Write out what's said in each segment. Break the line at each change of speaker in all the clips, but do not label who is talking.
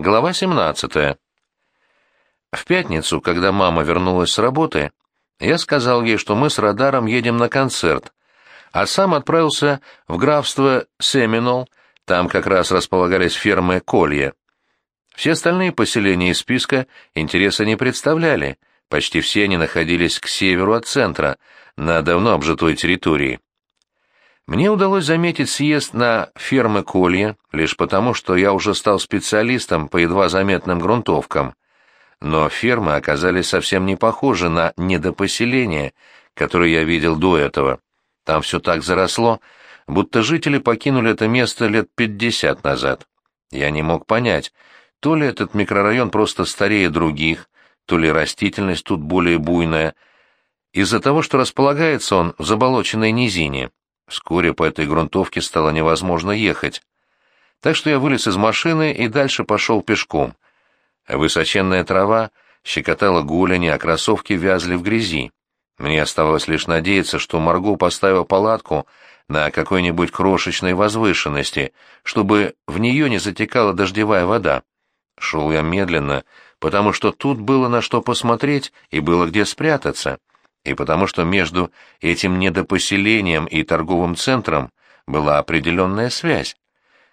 Глава 17. В пятницу, когда мама вернулась с работы, я сказал ей, что мы с радаром едем на концерт, а сам отправился в графство Семинол, там как раз располагались фермы Колье. Все остальные поселения из списка интереса не представляли, почти все они находились к северу от центра, на давно обжитой территории. Мне удалось заметить съезд на фермы Колья лишь потому, что я уже стал специалистом по едва заметным грунтовкам. Но фермы оказались совсем не похожи на недопоселение, которое я видел до этого. Там все так заросло, будто жители покинули это место лет пятьдесят назад. Я не мог понять, то ли этот микрорайон просто старее других, то ли растительность тут более буйная, из-за того, что располагается он в заболоченной низине. Вскоре по этой грунтовке стало невозможно ехать. Так что я вылез из машины и дальше пошел пешком. Высоченная трава щекотала голени, а кроссовки вязли в грязи. Мне оставалось лишь надеяться, что Марго поставила палатку на какой-нибудь крошечной возвышенности, чтобы в нее не затекала дождевая вода. Шел я медленно, потому что тут было на что посмотреть и было где спрятаться и потому что между этим недопоселением и торговым центром была определенная связь.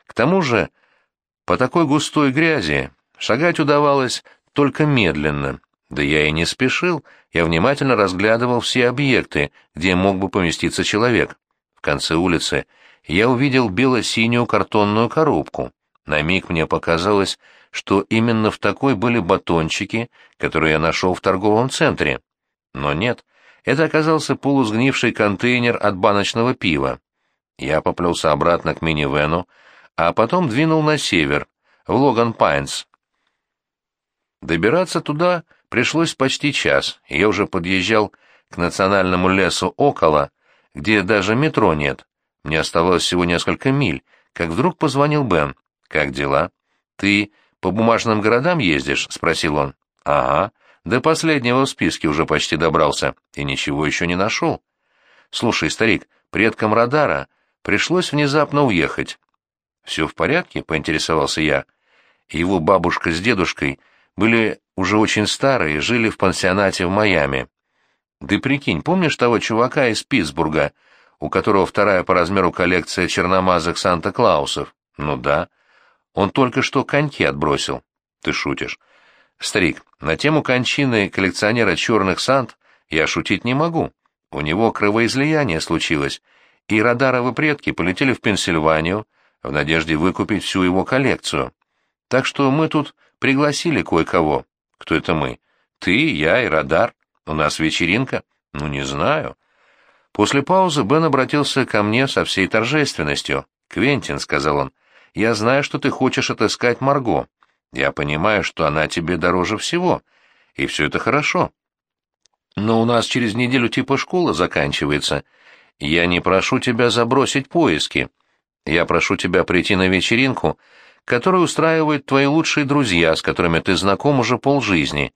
К тому же, по такой густой грязи шагать удавалось только медленно, да я и не спешил, я внимательно разглядывал все объекты, где мог бы поместиться человек. В конце улицы я увидел бело-синюю картонную коробку. На миг мне показалось, что именно в такой были батончики, которые я нашел в торговом центре. Но нет, это оказался полусгнивший контейнер от баночного пива. Я поплелся обратно к минивену, а потом двинул на север, в Логан-Пайнс. Добираться туда пришлось почти час, и я уже подъезжал к национальному лесу около, где даже метро нет. Мне оставалось всего несколько миль, как вдруг позвонил Бен. «Как дела?» «Ты по бумажным городам ездишь?» — спросил он. «Ага. До последнего в списке уже почти добрался и ничего еще не нашел. Слушай, старик, предкам радара пришлось внезапно уехать. Все в порядке? поинтересовался я. Его бабушка с дедушкой были уже очень старые, жили в пансионате в Майами. Ты прикинь, помнишь того чувака из Питтсбурга, у которого вторая по размеру коллекция черномазых Санта-Клаусов? Ну да. Он только что коньки отбросил. Ты шутишь. Старик, на тему кончины коллекционера черных сант я шутить не могу. У него кровоизлияние случилось, и радаровы предки полетели в Пенсильванию в надежде выкупить всю его коллекцию. Так что мы тут пригласили кое-кого. Кто это мы? Ты, я и радар. У нас вечеринка? Ну, не знаю. После паузы Бен обратился ко мне со всей торжественностью. «Квентин», — сказал он, — «я знаю, что ты хочешь отыскать Марго. Я понимаю, что она тебе дороже всего, и все это хорошо. Но у нас через неделю типа школа заканчивается. Я не прошу тебя забросить поиски. Я прошу тебя прийти на вечеринку, которую устраивают твои лучшие друзья, с которыми ты знаком уже полжизни.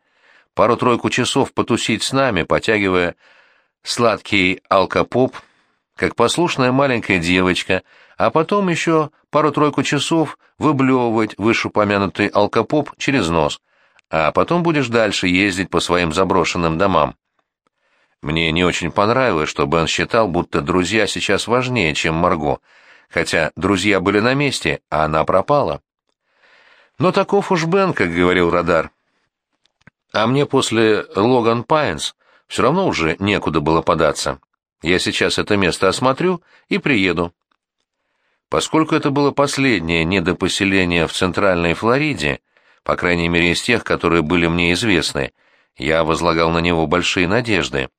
Пару-тройку часов потусить с нами, потягивая сладкий алкопоп, как послушная маленькая девочка, а потом еще пару-тройку часов выблевывать вышеупомянутый алкопоп через нос, а потом будешь дальше ездить по своим заброшенным домам. Мне не очень понравилось, что Бен считал, будто друзья сейчас важнее, чем Марго, хотя друзья были на месте, а она пропала. Но таков уж Бен, как говорил Радар. А мне после Логан Пайнс все равно уже некуда было податься. Я сейчас это место осмотрю и приеду. Поскольку это было последнее недопоселение в Центральной Флориде, по крайней мере из тех, которые были мне известны, я возлагал на него большие надежды.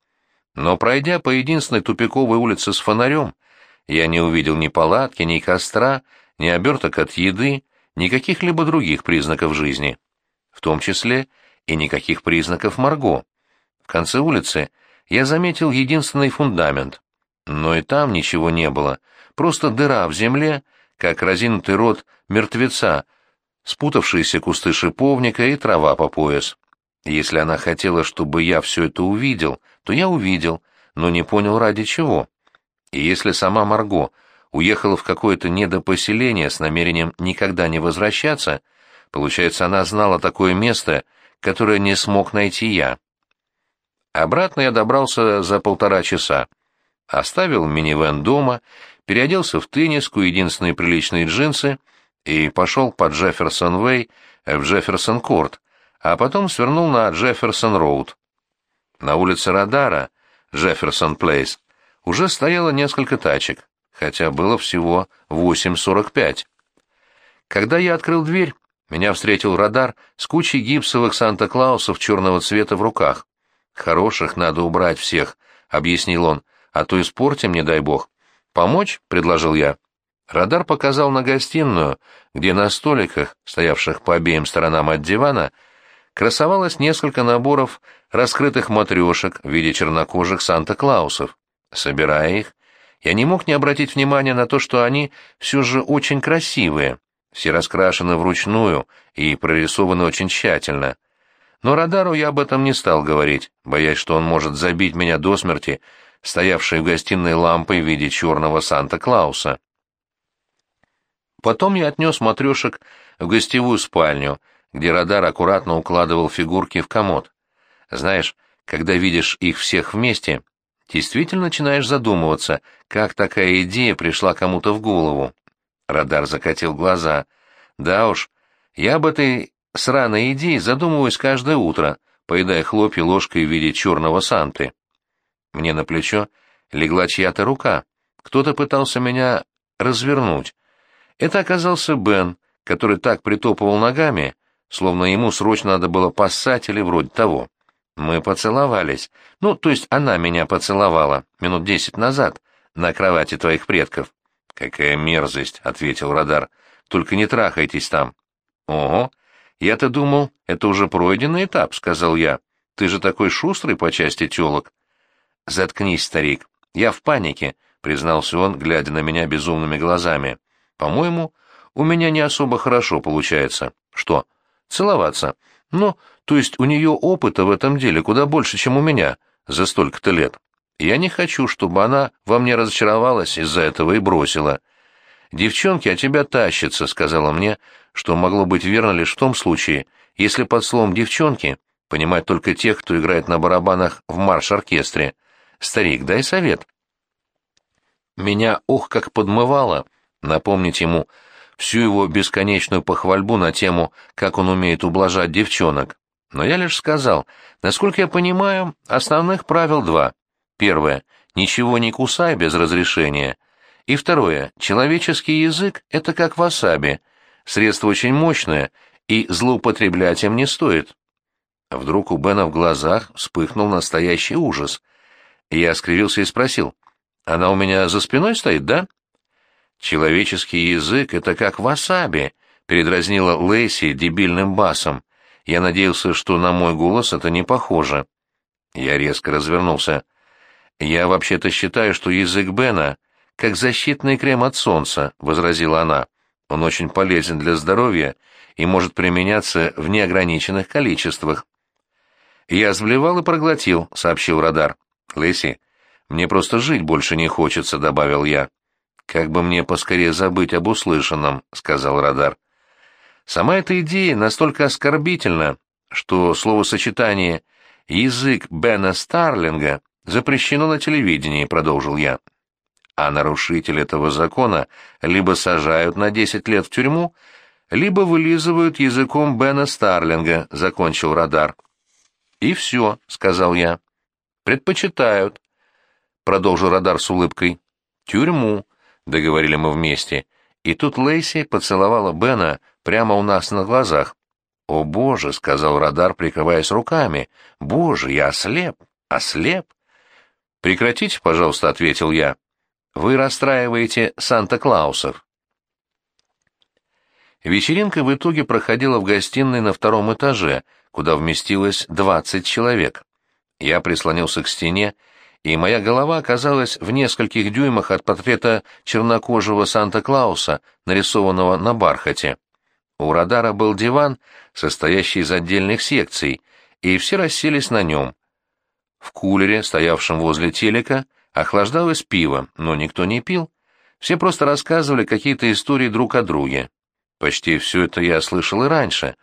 Но пройдя по единственной тупиковой улице с фонарем, я не увидел ни палатки, ни костра, ни оберток от еды, ни каких-либо других признаков жизни. В том числе и никаких признаков Марго. В конце улицы я заметил единственный фундамент. Но и там ничего не было — Просто дыра в земле, как разинутый рот мертвеца, спутавшиеся кусты шиповника и трава по пояс. Если она хотела, чтобы я все это увидел, то я увидел, но не понял ради чего. И если сама Марго уехала в какое-то недопоселение с намерением никогда не возвращаться, Получается, она знала такое место, которое не смог найти я. Обратно я добрался за полтора часа. Оставил минивэн дома, переоделся в тенниску, единственные приличные джинсы, и пошел по Джефферсон-Вэй в Джефферсон-Корт, а потом свернул на Джефферсон-Роуд. На улице Радара, Джефферсон-Плейс, уже стояло несколько тачек, хотя было всего 8.45. Когда я открыл дверь, меня встретил радар с кучей гипсовых Санта-Клаусов черного цвета в руках. «Хороших надо убрать всех», — объяснил он, — «а то испортим, не дай бог». «Помочь?» — предложил я. Радар показал на гостиную, где на столиках, стоявших по обеим сторонам от дивана, красовалось несколько наборов раскрытых матрешек в виде чернокожих Санта-Клаусов. Собирая их, я не мог не обратить внимания на то, что они все же очень красивые, все раскрашены вручную и прорисованы очень тщательно. Но радару я об этом не стал говорить, боясь, что он может забить меня до смерти, стоявшей в гостиной лампой в виде черного Санта-Клауса. Потом я отнес матрешек в гостевую спальню, где радар аккуратно укладывал фигурки в комод. Знаешь, когда видишь их всех вместе, действительно начинаешь задумываться, как такая идея пришла кому-то в голову. Радар закатил глаза. Да уж, я об этой сраной идее задумываюсь каждое утро, поедая хлопья ложкой в виде черного санты. Мне на плечо легла чья-то рука. Кто-то пытался меня развернуть. Это оказался Бен, который так притопывал ногами, словно ему срочно надо было поссать или вроде того. Мы поцеловались. Ну, то есть она меня поцеловала минут десять назад на кровати твоих предков. «Какая мерзость!» — ответил радар. «Только не трахайтесь там». «Ого! Я-то думал, это уже пройденный этап», — сказал я. «Ты же такой шустрый по части тёлок». «Заткнись, старик. Я в панике», — признался он, глядя на меня безумными глазами. «По-моему, у меня не особо хорошо получается». «Что?» «Целоваться. Ну, то есть у нее опыта в этом деле куда больше, чем у меня за столько-то лет». Я не хочу, чтобы она во мне разочаровалась из-за этого и бросила. «Девчонки от тебя тащатся», — сказала мне, что могло быть верно лишь в том случае, если под словом «девчонки» понимать только тех, кто играет на барабанах в марш-оркестре. «Старик, дай совет». Меня ох как подмывало напомнить ему всю его бесконечную похвальбу на тему, как он умеет ублажать девчонок. Но я лишь сказал, насколько я понимаю, основных правил два. Первое. Ничего не кусай без разрешения. И второе. Человеческий язык — это как васаби. Средство очень мощное, и злоупотреблять им не стоит. Вдруг у Бена в глазах вспыхнул настоящий ужас. Я скривился и спросил. «Она у меня за спиной стоит, да?» «Человеческий язык — это как васаби», — передразнила Лейси дебильным басом. Я надеялся, что на мой голос это не похоже. Я резко развернулся. «Я вообще-то считаю, что язык Бена как защитный крем от солнца», — возразила она. «Он очень полезен для здоровья и может применяться в неограниченных количествах». «Я сблевал и проглотил», — сообщил радар. «Лэсси, мне просто жить больше не хочется», — добавил я. «Как бы мне поскорее забыть об услышанном», — сказал радар. Сама эта идея настолько оскорбительна, что словосочетание «язык Бена Старлинга» запрещено на телевидении», — продолжил я. «А нарушитель этого закона либо сажают на десять лет в тюрьму, либо вылизывают языком Бена Старлинга», — закончил радар. «И все», — сказал я. «Предпочитают», — продолжил радар с улыбкой. «Тюрьму», — договорили мы вместе. И тут Лейси поцеловала Бена прямо у нас на глазах. «О, боже!» — сказал радар, прикрываясь руками. «Боже, я ослеп! Ослеп!» «Прекратите, пожалуйста», — ответил я. «Вы расстраиваете Санта-Клаусов». Вечеринка в итоге проходила в гостиной на втором этаже, куда вместилось двадцать человек. Я прислонился к стене, и моя голова оказалась в нескольких дюймах от портрета чернокожего Санта-Клауса, нарисованного на бархате. У радара был диван, состоящий из отдельных секций, и все расселись на нем. В кулере, стоявшем возле телека, охлаждалось пиво, но никто не пил. Все просто рассказывали какие-то истории друг о друге. Почти все это я слышал и раньше.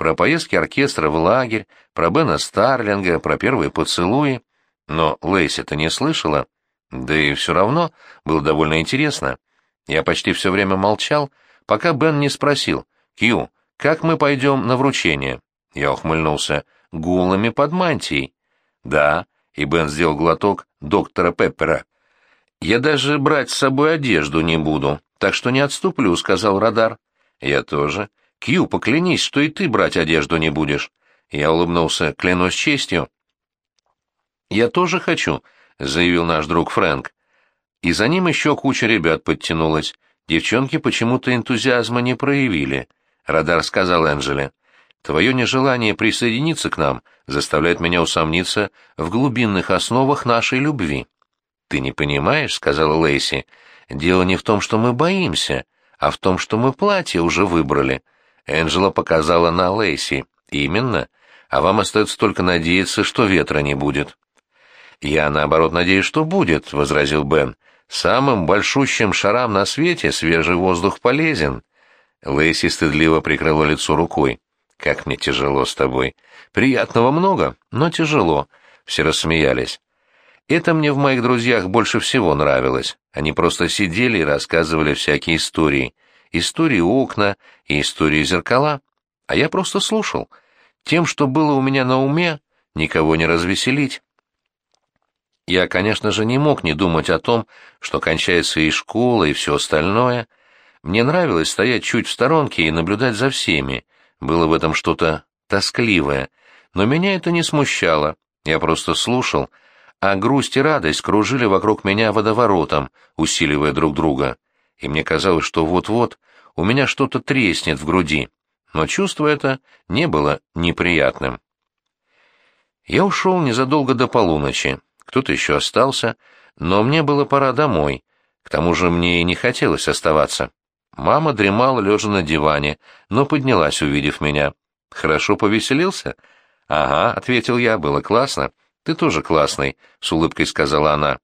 Про поездки оркестра в лагерь, про Бена Старлинга, про первые поцелуи. Но Лейси-то не слышала. Да и все равно было довольно интересно. Я почти все время молчал, пока Бен не спросил, «Кью, как мы пойдем на вручение?» Я ухмыльнулся, «Гулами под мантией». «Да», и Бен сделал глоток доктора Пеппера. «Я даже брать с собой одежду не буду, так что не отступлю», — сказал радар. «Я тоже. Кью, поклянись, что и ты брать одежду не будешь». Я улыбнулся, клянусь честью. «Я тоже хочу», — заявил наш друг Фрэнк. И за ним еще куча ребят подтянулась. Девчонки почему-то энтузиазма не проявили. Радар сказал Энджеле. «Твое нежелание присоединиться к нам заставляет меня усомниться в глубинных основах нашей любви». «Ты не понимаешь», — сказала Лейси, — «дело не в том, что мы боимся, а в том, что мы платье уже выбрали». Энджела показала на Лейси. «Именно. А вам остается только надеяться, что ветра не будет». «Я, наоборот, надеюсь, что будет», — возразил Бен. Самым большущим шарам на свете свежий воздух полезен. Лэйси стыдливо прикрыла лицо рукой. «Как мне тяжело с тобой. Приятного много, но тяжело». Все рассмеялись. Это мне в моих друзьях больше всего нравилось. Они просто сидели и рассказывали всякие истории. Истории окна и истории зеркала. А я просто слушал. Тем, что было у меня на уме, никого не развеселить. Я, конечно же, не мог не думать о том, что кончается и школа, и все остальное. Мне нравилось стоять чуть в сторонке и наблюдать за всеми. Было в этом что-то тоскливое. Но меня это не смущало. Я просто слушал, а грусть и радость кружили вокруг меня водоворотом, усиливая друг друга. И мне казалось, что вот-вот у меня что-то треснет в груди. Но чувство это не было неприятным. Я ушел незадолго до полуночи кто-то еще остался, но мне было пора домой. К тому же мне и не хотелось оставаться. Мама дремала лежа на диване, но поднялась, увидев меня. «Хорошо повеселился?» «Ага», — ответил я, — «было классно». «Ты тоже классный», — с улыбкой сказала она.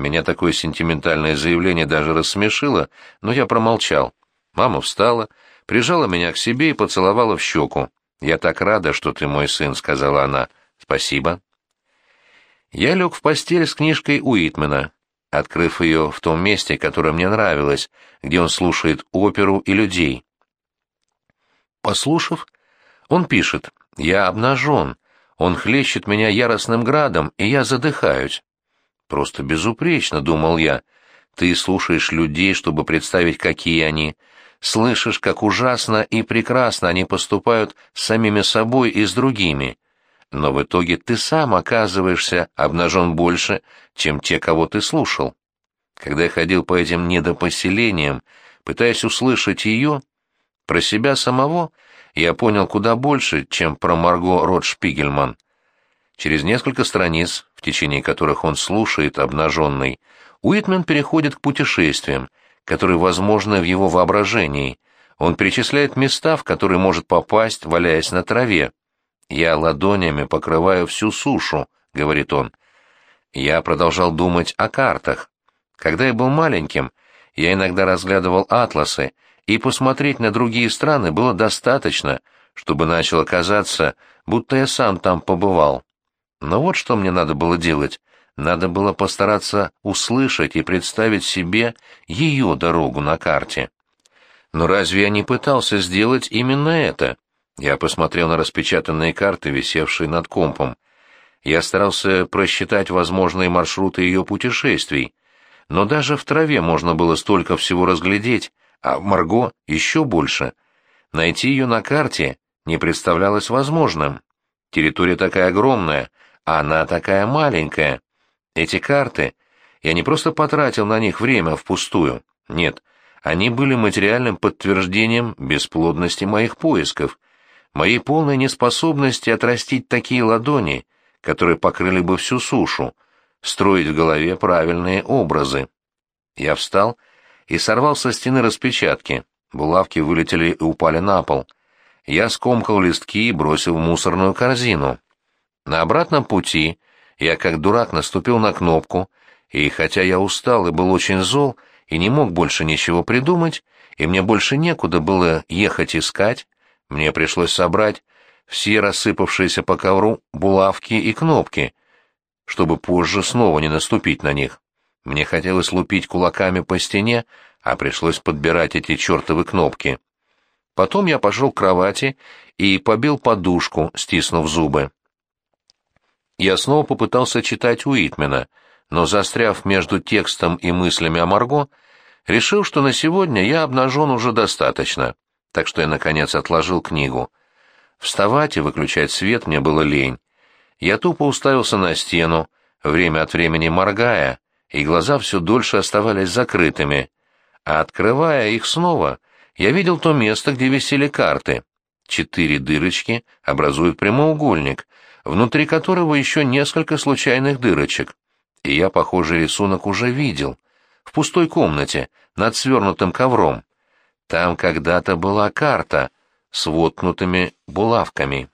Меня такое сентиментальное заявление даже рассмешило, но я промолчал. Мама встала, прижала меня к себе и поцеловала в щеку. «Я так рада, что ты мой сын», — сказала она. «Спасибо». Я лег в постель с книжкой Уитмена, открыв ее в том месте, которое мне нравилось, где он слушает оперу и людей. Послушав, он пишет «Я обнажен, он хлещет меня яростным градом, и я задыхаюсь». Просто безупречно, думал я. Ты слушаешь людей, чтобы представить, какие они. Слышишь, как ужасно и прекрасно они поступают с самими собой и с другими но в итоге ты сам оказываешься обнажен больше, чем те, кого ты слушал. Когда я ходил по этим недопоселениям, пытаясь услышать ее, про себя самого я понял куда больше, чем про Марго Ротшпигельман. Через несколько страниц, в течение которых он слушает обнаженный, Уитмен переходит к путешествиям, которые возможны в его воображении. Он перечисляет места, в которые может попасть, валяясь на траве. «Я ладонями покрываю всю сушу», — говорит он. Я продолжал думать о картах. Когда я был маленьким, я иногда разглядывал атласы, и посмотреть на другие страны было достаточно, чтобы начало казаться, будто я сам там побывал. Но вот что мне надо было делать. Надо было постараться услышать и представить себе ее дорогу на карте. Но разве я не пытался сделать именно это? Я посмотрел на распечатанные карты, висевшие над компом. Я старался просчитать возможные маршруты ее путешествий, но даже в траве можно было столько всего разглядеть, а в Марго еще больше. Найти ее на карте не представлялось возможным. Территория такая огромная, а она такая маленькая. Эти карты... Я не просто потратил на них время впустую. Нет, они были материальным подтверждением бесплодности моих поисков — моей полной неспособности отрастить такие ладони, которые покрыли бы всю сушу, строить в голове правильные образы. Я встал и сорвал со стены распечатки. Булавки вылетели и упали на пол. Я скомкал листки и бросил в мусорную корзину. На обратном пути я как дурак наступил на кнопку, и хотя я устал и был очень зол и не мог больше ничего придумать, и мне больше некуда было ехать искать, мне пришлось собрать все рассыпавшиеся по ковру булавки и кнопки, чтобы позже снова не наступить на них. Мне хотелось лупить кулаками по стене, а пришлось подбирать эти чертовы кнопки. Потом я пошел к кровати и побил подушку, стиснув зубы. Я снова попытался читать Уитмена, но, застряв между текстом и мыслями о Марго, решил, что на сегодня я обнажен уже достаточно, так что я, наконец, отложил книгу. Вставать и выключать свет мне было лень. Я тупо уставился на стену, время от времени моргая, и глаза все дольше оставались закрытыми, а открывая их снова, я видел то место, где висели карты. Четыре дырочки образуют прямоугольник, внутри которого еще несколько случайных дырочек. И я похожий рисунок уже видел. В пустой комнате, над свернутым ковром. Там когда-то была карта с воткнутыми булавками.